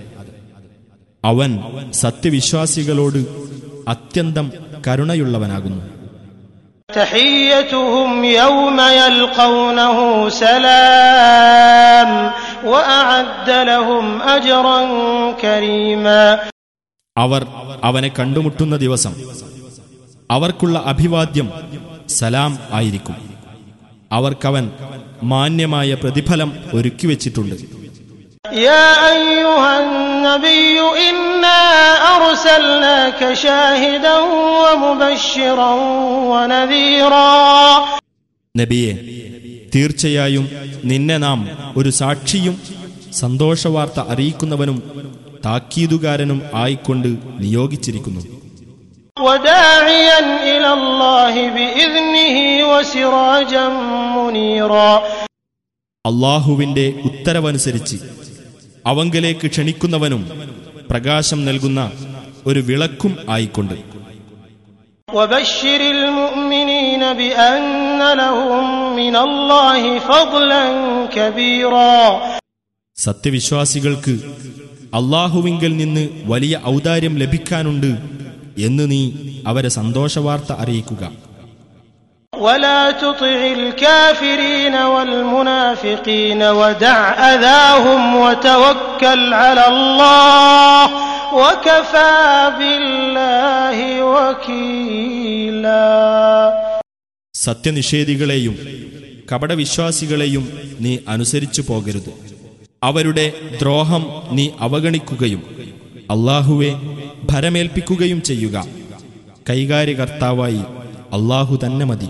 അവൻ സത്യവിശ്വാസികളോട് അത്യന്തം കരുണയുള്ളവനാകുന്നു. അവർ അവനെ കണ്ടുമുട്ടുന്ന ദിവസം അവർക്കുള്ള അഭിവാദ്യം സലാം ആയിരിക്കും. അവർക്കവൻ മാന്യമായ പ്രതിഫലം ഒരുക്കിവെച്ചിട്ടുണ്ട്. يا أيها النبي إنا أرسلناك شاهدا ومبشرا ونذيرا നബിയെ തീർച്ചയായും നിന്നെ നാം ഒരു സാക്ഷിയും സന്തോഷവാർത്ത അറിയിക്കുന്നവനും താക്കീതുകാരനും ആയിക്കൊണ്ട് നിയോഗിച്ചിരിക്കുന്നു وداعيا إلى الله بإذنه وسراجا منيرا അള്ളാഹുവിന്റെ ഉത്തരവനുസരിച്ച് അവങ്കലേക്ക് ക്ഷണിക്കുന്നവനും പ്രകാശം നൽകുന്ന ഒരു വിളക്കും ആയിക്കൊണ്ട്. സത്യവിശ്വാസികൾക്ക് അള്ളാഹുവിങ്കിൽ നിന്ന് വലിയ ഔദാര്യം ലഭിക്കാനുണ്ട് എന്ന് നീ അവരെ സന്തോഷവാർത്ത അറിയിക്കുക. ولا تطع الكافرين والمنافقين ودع أذاهم وتوكل على الله وكفى بالله وكيلا സത്യനിഷേധികളെയും കപടവിശ്വാസികളെയും നീ അനുസരിച്ചു പോകരുത് അവരുടെ ദ്രോഹം നീ അവഗണിക്കുകയും അള്ളാഹുവെ ഭരമേൽപ്പിക്കുകയും ചെയ്യുക കൈകാര്യകർത്താവായി അള്ളാഹു തന്നെ മതി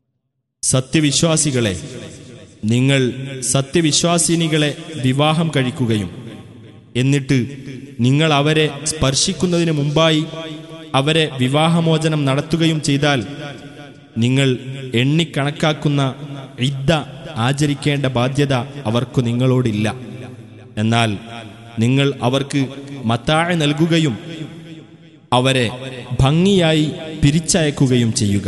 സത്യവിശ്വാസികളെ നിങ്ങൾ സത്യവിശ്വാസിനികളെ വിവാഹം കഴിക്കുകയും എന്നിട്ട് നിങ്ങൾ അവരെ സ്പർശിക്കുന്നതിന് മുമ്പായി അവരെ വിവാഹമോചനം നടത്തുകയും ചെയ്താൽ നിങ്ങൾ എണ്ണിക്കണക്കാക്കുന്ന ഇദ്ദ ആചരിക്കേണ്ട ബാധ്യത അവർക്കു നിങ്ങളോടില്ല. എന്നാൽ നിങ്ങൾ അവർക്ക് മത്താഴ നൽകുകയും അവരെ ഭംഗിയായി പിരിച്ചയക്കുകയും ചെയ്യുക.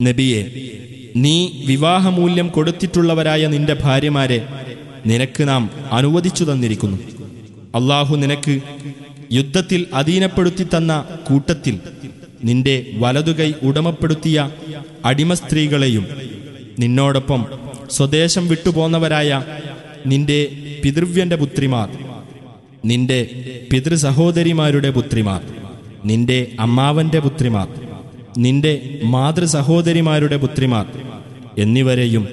നബിയെ നീ വിവാഹമൂല്യം കൊടുത്തിട്ടുള്ളവരായ നിന്റെ ഭാര്യമാരെ നിനക്ക് നാം അനുവദിച്ചു തന്നിരിക്കുന്നു. അള്ളാഹു നിനക്ക് യുദ്ധത്തിൽ അധീനപ്പെടുത്തി തന്ന കൂട്ടത്തിൽ നിന്റെ വലതുകൈ ഉടമപ്പെടുത്തിയ അടിമ സ്ത്രീകളെയും നിന്നോടൊപ്പം സ്വദേശം വിട്ടുപോന്നവരായ നിന്റെ പിതൃവ്യന്റെ പുത്രിമാർ നിന്റെ പിതൃസഹോദരിമാരുടെ പുത്രിമാർ നിന്റെ അമ്മാവന്റെ പുത്രിമാർ നിന്റെ മാതൃസഹോദരിമാരുടെ പുത്രിമാർ എന്നിവരെയും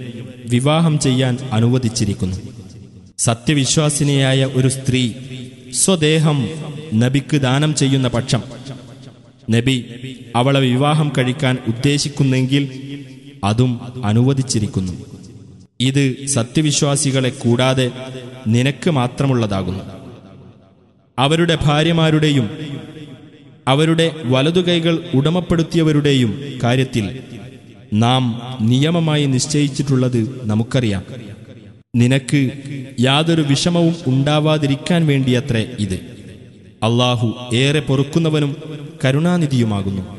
വിവാഹം ചെയ്യാൻ അനുവദിച്ചിരിക്കുന്നു. സത്യവിശ്വാസിനിയായ ഒരു സ്ത്രീ സ്വദേഹം നബിക്ക് ദാനം ചെയ്യുന്ന പക്ഷം നബി അവളെ വിവാഹം കഴിക്കാൻ ഉദ്ദേശിക്കുന്നെങ്കിൽ അതും അനുവദിച്ചിരിക്കുന്നു. ഇത് സത്യവിശ്വാസികളെ കൂടാതെ നിനക്ക് മാത്രമുള്ളതാകുന്നു. അവരുടെ ഭാര്യമാരുടെയും അവരുടെ വലതുകൈകൾ ഉടമപ്പെടുത്തിയവരുടെയും കാര്യത്തിൽ നാം നിയമമായി നിശ്ചയിച്ചിട്ടുള്ളത് നമുക്കറിയാം. നിനക്ക് യാതൊരു വിഷമവും ഉണ്ടാവാതിരിക്കാൻ വേണ്ടിയത്രേ ഇത്. അള്ളാഹു ഏറെ പൊറുക്കുന്നവനും കരുണാനിധിയുമാകുന്നു.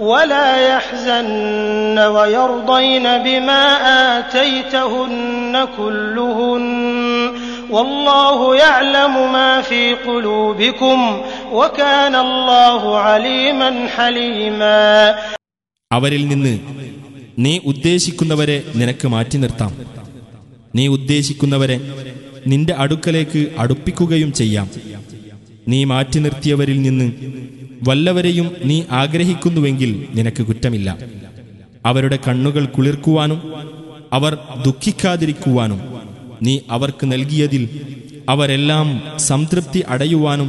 ولا يحزن ويرضين بما آتيتهن كلهن والله يعلم ما في قلوبكم وكان الله عليما حليما അവരിൽ നിന്ന് നീ ഉദ്ദേശിക്കുന്നവരെ നിനക്ക് മാറ്റി നിർത്താം നീ ഉദ്ദേശിക്കുന്നവരെ നിന്റെ അടുക്കലേക്ക് അടുപ്പിക്കുകയും ചെയ്യാം നീ മാറ്റി നിർത്തിയവരിൽ നിന്ന് വല്ലവരെയും നീ ആഗ്രഹിക്കുന്നുവെങ്കിൽ നിനക്ക് കുറ്റമില്ല അവരുടെ കണ്ണുകൾ കുളിർക്കുവാനും അവർ ദുഃഖിക്കാതിരിക്കുവാനും നീ അവർക്ക് നൽകിയതിൽ അവരെല്ലാം സംതൃപ്തി അടയുവാനും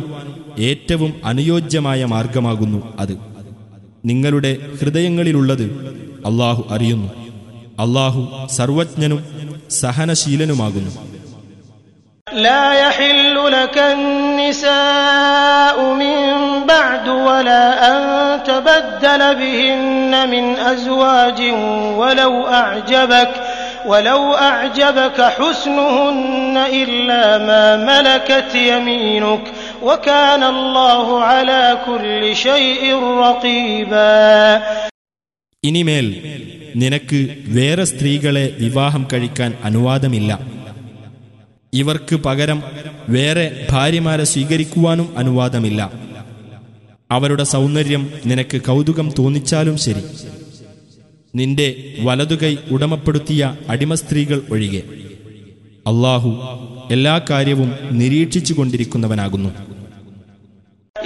ഏറ്റവും അനുയോജ്യമായ മാർഗമാകുന്നു അത് നിങ്ങളുടെ ഹൃദയങ്ങളിലുള്ളത് അള്ളാഹു അറിയുന്നു അള്ളാഹു സർവജ്ഞനും സഹനശീലനുമാകുന്നു لا يحل لك النساء من بعد ولا أن تبدل بهن من أزواج ولو أعجبك ولو أعجبك حسنهن إلا ما ملكت يمينك وكان الله على كل شيء رقيبا ഇനിമേൽ നിനക്ക് വേറെ സ്ത്രീകളെ വിവാഹം കഴിക്കാൻ അനുവാദമില്ല ഇവർക്ക് പകരം വേറെ ഭാര്യമാരെ സ്വീകരിക്കുവാനും അനുവാദമില്ല അവരുടെ സൗന്ദര്യം നിനക്ക് കൗതുകം തോന്നിച്ചാലും ശരി നിന്റെ വലതുകൈ ഉടമപ്പെടുത്തിയ അടിമസ്ത്രീകൾ ഒഴികെ അള്ളാഹു എല്ലാ കാര്യവും നിരീക്ഷിച്ചു കൊണ്ടിരിക്കുന്നവനാകുന്നു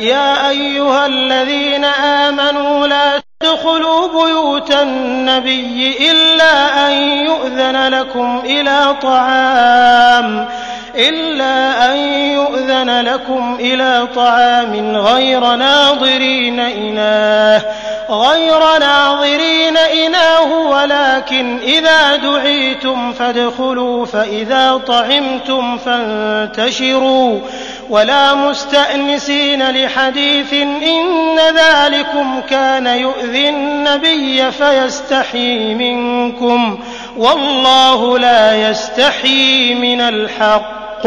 يا أيها الذين آمنوا لا تدخلوا بيوت النبي إلا أن يؤذن لكم إلى طعام إلا أن يؤذن لكم إلى طعام غير ناظرين إناه. غير ناظرين إناه ولكن إذا دعيتم فادخلوا فإذا طعمتم فانتشروا. ولا مستأنسين لحديث إن ذلكم كان يؤذي النبي فيستحيي منكم. والله لا يستحيي من الحق.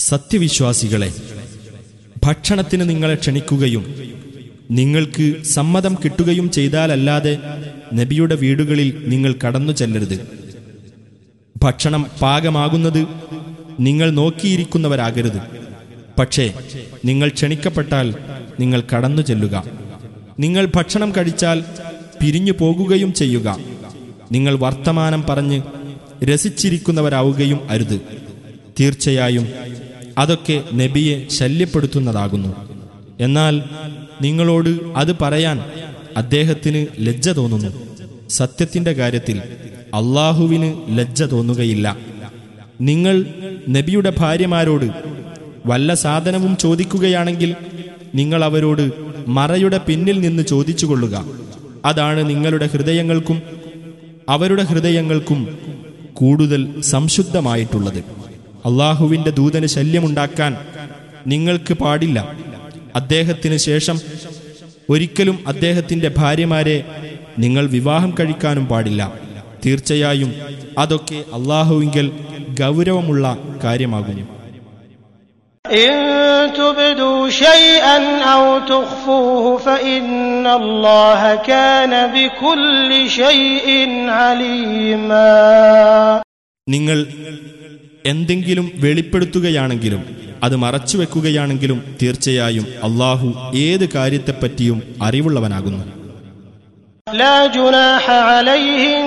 സത്യവിശ്വാസികളെ ഭക്ഷണത്തിന് നിങ്ങളെ ക്ഷണിക്കുകയും നിങ്ങൾക്ക് സമ്മതം കിട്ടുകയും ചെയ്താലല്ലാതെ നബിയുടെ വീടുകളിൽ നിങ്ങൾ കടന്നു ചെല്ലരുത്. ഭക്ഷണം പാകമാകുന്നത് നിങ്ങൾ നോക്കിയിരിക്കുന്നവരാകരുത്. പക്ഷേ നിങ്ങൾ ക്ഷണിക്കപ്പെട്ടാൽ നിങ്ങൾ കടന്നു ചെല്ലുക. നിങ്ങൾ ഭക്ഷണം കഴിച്ചാൽ പിരിഞ്ഞു പോകുകയും ചെയ്യുക. നിങ്ങൾ വർത്തമാനം പറഞ്ഞ് രസിച്ചിരിക്കുന്നവരാവുകയും അരുത്. തീർച്ചയായും അതൊക്കെ നബിയെ ശല്യപ്പെടുത്തുന്നതാകുന്നു. എന്നാൽ നിങ്ങളോട് അത് പറയാൻ അദ്ദേഹത്തിന് ലജ്ജ തോന്നുന്നു. സത്യത്തിന്റെ കാര്യത്തിൽ അള്ളാഹുവിന് ലജ്ജ തോന്നുകയില്ല. നിങ്ങൾ നബിയുടെ ഭാര്യമാരോട് വല്ല സാധനവും ചോദിക്കുകയാണെങ്കിൽ നിങ്ങൾ അവരോട് മറയുടെ പിന്നിൽ നിന്ന് ചോദിച്ചുകൊള്ളുക. അതാണ് നിങ്ങളുടെ ഹൃദയങ്ങൾക്കും അവരുടെ ഹൃദയങ്ങൾക്കും കൂടുതൽ സംശുദ്ധമായിട്ടുള്ളത്. അള്ളാഹുവിന്റെ ദൂതന് ശല്യമുണ്ടാക്കാൻ നിങ്ങൾക്ക് പാടില്ല. അദ്ദേഹത്തിന് ശേഷം ഒരിക്കലും അദ്ദേഹത്തിന്റെ ഭാര്യമാരെ നിങ്ങൾ വിവാഹം കഴിക്കാനും പാടില്ല. തീർച്ചയായും അതൊക്കെ അള്ളാഹുവിങ്കൽ ഗൗരവമുള്ള കാര്യമാകുന്നു. നിങ്ങൾ എന്തെങ്കിലും വെളിപ്പെടുത്തുകയാണെങ്കിലും അത് മറച്ചുവെക്കുകയാണെങ്കിലും തീർച്ചയായും അള്ളാഹു ഏത് കാര്യത്തെപ്പറ്റിയും അറിവുള്ളവനാകുന്നു. ലാ ജുനാഹ അലൈഹിം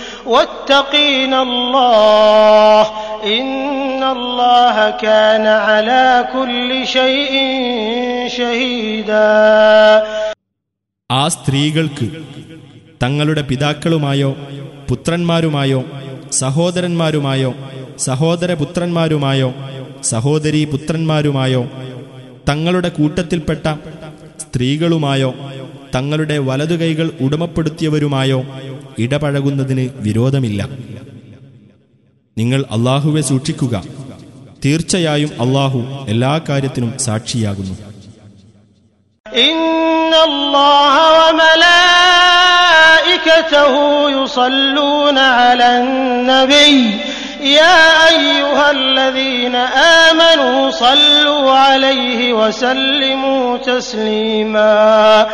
واتقين الله إن الله كان على كل شيء شهيدا ആ സ്ത്രീകൾക്ക് തങ്ങളുടെ പിതാക്കളുമായോ പുത്രന്മാരുമായോ സഹോദരന്മാരുമായോ സഹോദരപുത്രന്മാരുമായോ സഹോദരീ പുത്രന്മാരുമായോ തങ്ങളുടെ കൂട്ടത്തിൽപ്പെട്ട സ്ത്രീകളുമായോ തങ്ങളുടെ വലതുകൈകൾ ഉടമപ്പെടുത്തിയവരുമായോ ഇടപഴകുന്നതിന് വിരോധമില്ല. നിങ്ങൾ അള്ളാഹുവെ സൂക്ഷിക്കുക. തീർച്ചയായും അള്ളാഹു എല്ലാ കാര്യത്തിനും സാക്ഷിയാകുന്നു. അലൈഹി തസ്ലീമാ.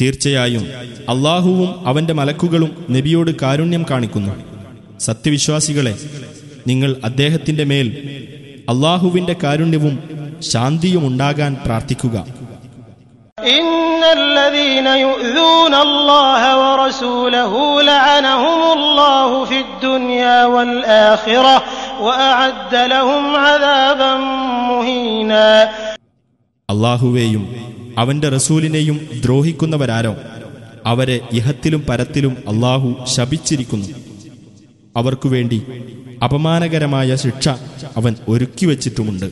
തീർച്ചയായും അള്ളാഹുവും അവന്റെ മലക്കുകളും നബിയോട് കാരുണ്യം കാണിക്കുന്നു. സത്യവിശ്വാസികളെ നിങ്ങൾ അദ്ദേഹത്തിന്റെ മേൽ അള്ളാഹുവിന്റെ കാരുണ്യവും ശാന്തിയും ഉണ്ടാകാൻ പ്രാർത്ഥിക്കുക. അള്ളാഹുവേയും അവന്റെ റസൂലിനെയും ദ്രോഹിക്കുന്നവരാരോ അവരെ ഇഹത്തിലും പരത്തിലും അള്ളാഹു ശപിച്ചിരിക്കുന്നു അവർക്കു വേണ്ടി അപമാനകരമായ ശിക്ഷ അവൻ ഒരുക്കിവച്ചിട്ടുമുണ്ട്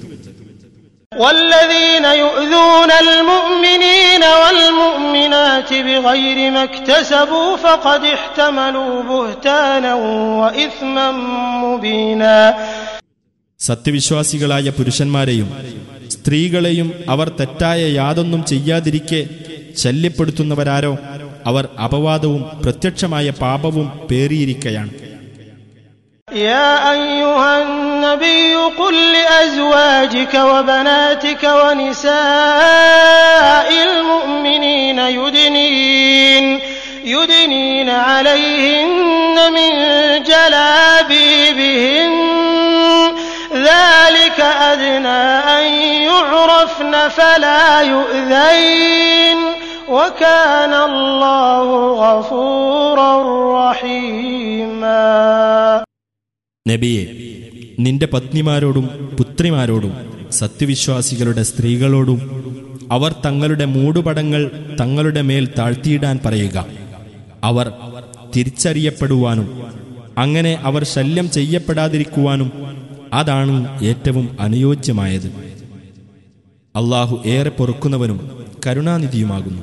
والذين يؤذون المؤمنين والمؤمنات بغير ما اكتسبوا فقد احتملوا بهتانا وإثما مبينا സത്യവിശ്വാസികളായ പുരുഷന്മാരെയും സ്ത്രീകളെയും അവർ തെറ്റായ യാതൊന്നും ചെയ്യാതിരിക്കെ ശല്യപ്പെടുത്തുന്നവരാരോ അവർ അപവാദവും പ്രത്യക്ഷമായ പാപവും പേറിയിരിക്കയാണ് يا أيها النبي قل لأزواجك وبناتك ونساء المؤمنين يدنين يدنين عليهن من جلابيبهن ذلك أدنى أن يعرفن فلا يؤذين وكان الله غفورا رحيما നബിയെ നിന്റെ പത്നിമാരോടും പുത്രിമാരോടും സത്യവിശ്വാസികളുടെ സ്ത്രീകളോടും അവർ തങ്ങളുടെ മൂടുപടങ്ങൾ തങ്ങളുടെ മേൽ താഴ്ത്തിയിടാൻ പറയുക അവർ തിരിച്ചറിയപ്പെടുവാനും അങ്ങനെ അവർ ശല്യം ചെയ്യപ്പെടാതിരിക്കുവാനും അതാണ് ഏറ്റവും അനുയോജ്യമായത് അള്ളാഹു ഏറെ പൊറുക്കുന്നവനും കരുണാനിധിയുമാകുന്നു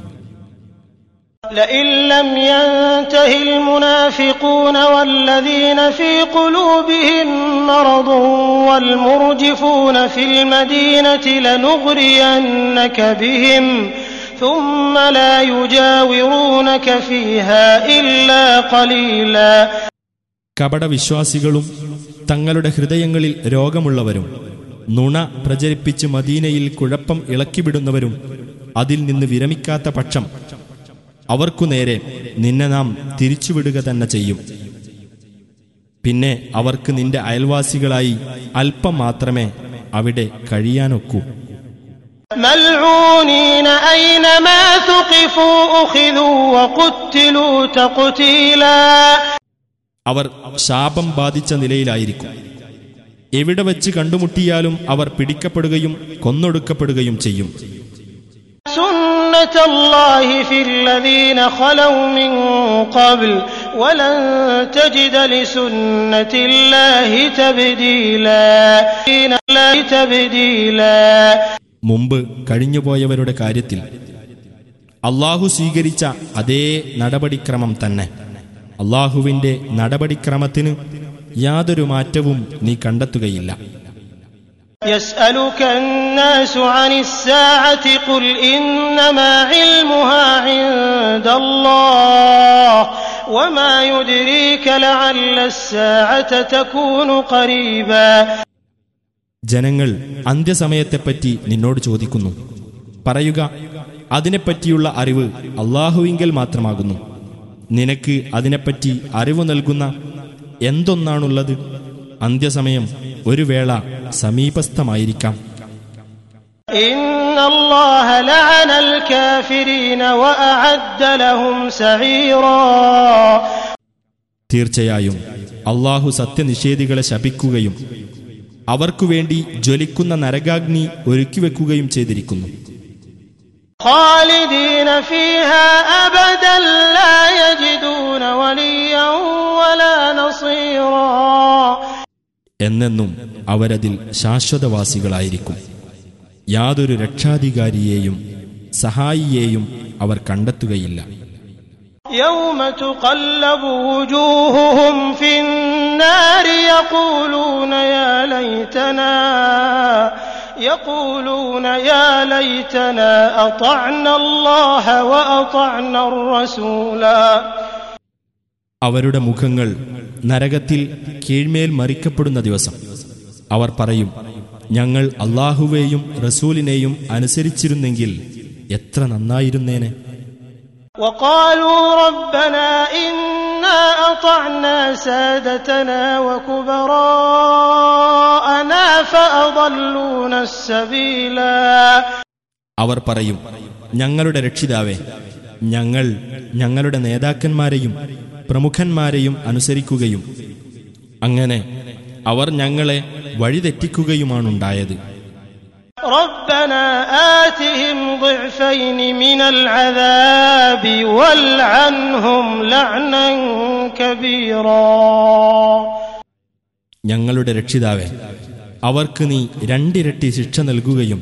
لئن لم ينته المنافقون والذين في قلوبهم مرض والمرجفون في المدينة لنغرينك بهم ثم لا يجاورونك فيها إلا قليلا കപടവിശ്വാസികളും തങ്ങളുടെ ഹൃദയങ്ങളിൽ രോഗമുള്ളവരും നുണ പ്രചരിപ്പിച്ച് മദീനയിൽ കുഴപ്പം ഇളക്കിവിടുന്നവരും അതിൽ നിന്ന് വിരമിക്കാത്ത പക്ഷം അവർക്കു നേരെ നിന്നെ നാം തിരിച്ചുവിടുക തന്നെ ചെയ്യും. പിന്നെ അവർക്ക് നിന്റെ അയൽവാസികളായി അല്പം മാത്രമേ അവിടെ കഴിയാനൊക്കൂ. മൽഊനീന അവർ ശാപം ബാധിച്ച നിലയിലായിരിക്കും എവിടെ വെച്ച് കണ്ടുമുട്ടിയാലും അവർ പിടിക്കപ്പെടുകയും കൊന്നൊടുക്കപ്പെടുകയും ചെയ്യും سنة الله في الذين خلوا من قبل ولن تجد لسنة الله تبديلا الله تبديلا മുമ്പ് കഴിഞ്ഞുപോയവരുടെ കാര്യത്തിൽ അള്ളാഹു സ്വീകരിച്ച അതേ നടപടിക്രമം തന്നെ അള്ളാഹുവിന്റെ നടപടിക്രമത്തിന് യാതൊരു മാറ്റവും നീ കണ്ടെത്തുകയില്ല يسألك الناس عن الساعة قل إنما علمها عند الله وما يدريك لعل الساعة تكون قريبا ജനങ്ങൾ അന്ത്യസമയത്തെപ്പറ്റി നിന്നോട് ചോദിക്കുന്നു പറയുക അതിനെപ്പറ്റിയുള്ള അറിവ് അള്ളാഹുവിങ്കൽ മാത്രമാകുന്നു നിനക്ക് അതിനെപ്പറ്റി അറിവ് നൽകുന്ന എന്തൊന്നാണുള്ളത്? അന്ത്യസമയം ഒരു വേള സമീപസ്ഥമായിരിക്കാം. തീർച്ചയായും അള്ളാഹു സത്യനിഷേധികളെ ശപിക്കുകയും അവർക്കുവേണ്ടി ജ്വലിക്കുന്ന നരകാഗ്നി ഒരുക്കിവെക്കുകയും ചെയ്തിരിക്കുന്നു. എന്നെന്നും അവരതിൽ ശാശ്വതവാസികളായിരിക്കും. യാതൊരു രക്ഷാധികാരിയെയും സഹായിയെയും അവർ കണ്ടെത്തുകയില്ല. يوم تقلب وجوههم في النار يقولون يا ليتنا يقولون يا ليتنا أطعنا الله وأطعنا الرسولا അവരുടെ മുഖങ്ങൾ നരകത്തിൽ കീഴ്മേൽ മറിക്കപ്പെടുന്ന ദിവസം അവർ പറയും ഞങ്ങൾ അള്ളാഹുവേയും റസൂലിനെയും അനുസരിച്ചിരുന്നെങ്കിൽ എത്ര നന്നായിരുന്നേനെ وقالوا ربنا إنا أطعنا سادتنا وكبراءنا فأضلونا السبيلا അവർ പറയും ഞങ്ങളുടെ രക്ഷിതാവേ ഞങ്ങൾ ഞങ്ങളുടെ നേതാക്കന്മാരെയും പ്രമുഖന്മാരെയും അനുസരിക്കുകയും അങ്ങനെ അവർ ഞങ്ങളെ വഴിതെറ്റിക്കുകയുമാണുണ്ടായത് ربنا آتهم ضعفين من العذاب والعنهم لعنا كبيرا ഞങ്ങളുടെ രക്ഷിതാവേ അവർക്ക് നീ രണ്ടിരട്ടി ശിക്ഷ നൽകുകയും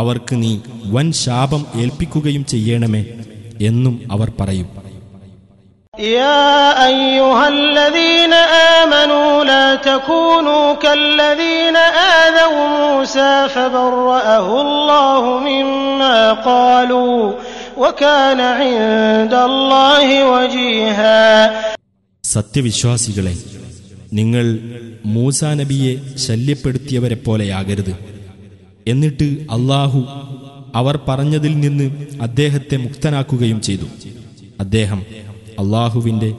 അവർക്ക് നീ വൻ ശാപം ഏൽപ്പിക്കുകയും ചെയ്യണമേ എന്നും അവർ പറയും يا أيها الذين آمنوا لا تكونوا كالذين آذوا موسى فبرأه الله مما قالوا وكان عند الله وجيها സത്യവിശ്വാസികളെ നിങ്ങൾ മൂസാ നബിയെ ശല്യപ്പെടുത്തിയവരെ പോലെയാകരുത് എന്നിട്ട് അള്ളാഹു അവർ പറഞ്ഞതിൽ നിന്ന് അദ്ദേഹത്തെ മുക്തനാക്കുകയും ചെയ്തു അദ്ദേഹം അള്ളാഹുവിന്റെ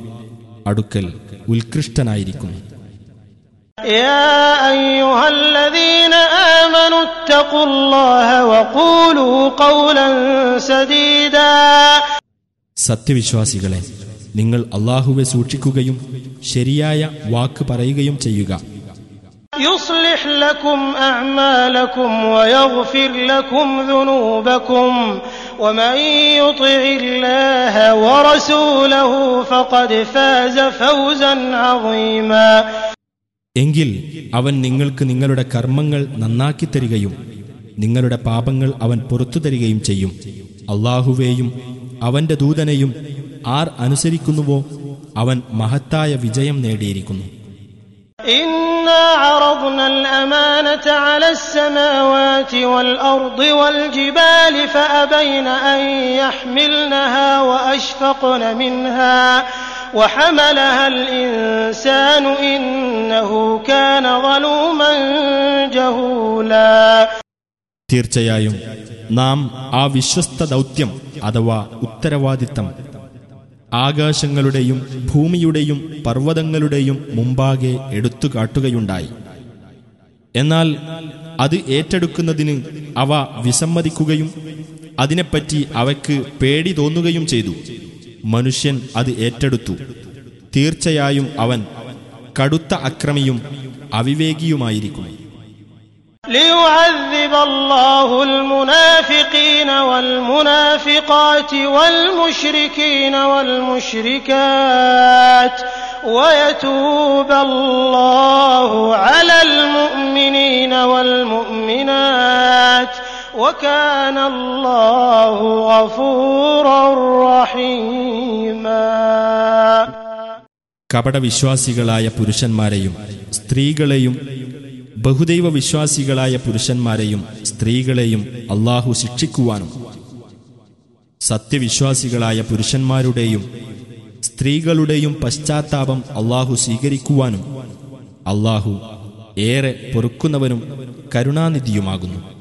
അടുക്കൽ ഉത്കൃഷ്ടനായിരിക്കുന്നു يا أيها الذين آمنوا اتقوا الله وقولوا قولا سديدا സത്യവിശ്വാസികളെ നിങ്ങൾ അള്ളാഹുവെ സൂക്ഷിക്കുകയും ശരിയായ വാക്ക് പറയുകയും ചെയ്യുക يصلح لكم أعمالكم ويغفر لكم ذنوبكم ومن يطع الله ورسوله فقد فاز فوزا عظيما എങ്കിൽ അവൻ നിങ്ങൾക്ക് നിങ്ങളുടെ കർമ്മങ്ങൾ നന്നാക്കി തരികയും നിങ്ങളുടെ പാപങ്ങൾ അവൻ പുറത്തു തരികയും ചെയ്യും അള്ളാഹുവേയും അവന്റെ ദൂതനെയും ആർ അനുസരിക്കുന്നുവോ അവൻ മഹത്തായ വിജയം നേടിയിരിക്കുന്നു إنا عرضنا الأمانة على السماوات والأرض والجبال فأبين أن يحملنها وأشفقن منها وحملها الإنسان إنه كان ظلوما جهولا. തീർച്ചയായും നാം ആ വിശ്വസ്ത ദൗത്യം അഥവാ ഉത്തരവാദിത്തം ആകാശങ്ങളുടെയും ഭൂമിയുടെയും പർവതങ്ങളുടെയും മുമ്പാകെ എടുത്തു കാട്ടുകയുണ്ടായി. എന്നാൽ അത് ഏറ്റെടുക്കുന്നതിന് അവ വിസമ്മതിക്കുകയും അതിനെപ്പറ്റി അവയ്ക്ക് പേടി തോന്നുകയും ചെയ്തു. മനുഷ്യൻ അത് ഏറ്റെടുത്തു. തീർച്ചയായും അവൻ കടുത്ത അക്രമിയും അവിവേകിയുമായിരിക്കുന്നു ليعذب الله المنافقين والمنافقات والمشركين والمشركات ويتوب الله على المؤمنين والمؤمنات وكان الله غفورا رحيما കപടവിശ്വാസികളായ പുരുഷന്മാരെയും സ്ത്രീകളെയും ബഹുദൈവ വിശ്വാസികളായ പുരുഷന്മാരെയും സ്ത്രീകളെയും അള്ളാഹു ശിക്ഷിക്കുവാനും സത്യവിശ്വാസികളായ പുരുഷന്മാരുടെയും സ്ത്രീകളുടെയും പശ്ചാത്താപം അള്ളാഹു സ്വീകരിക്കുവാനും അള്ളാഹു ഏറെ പൊറുക്കുന്നവനും കരുണാനിധിയുമാകുന്നു.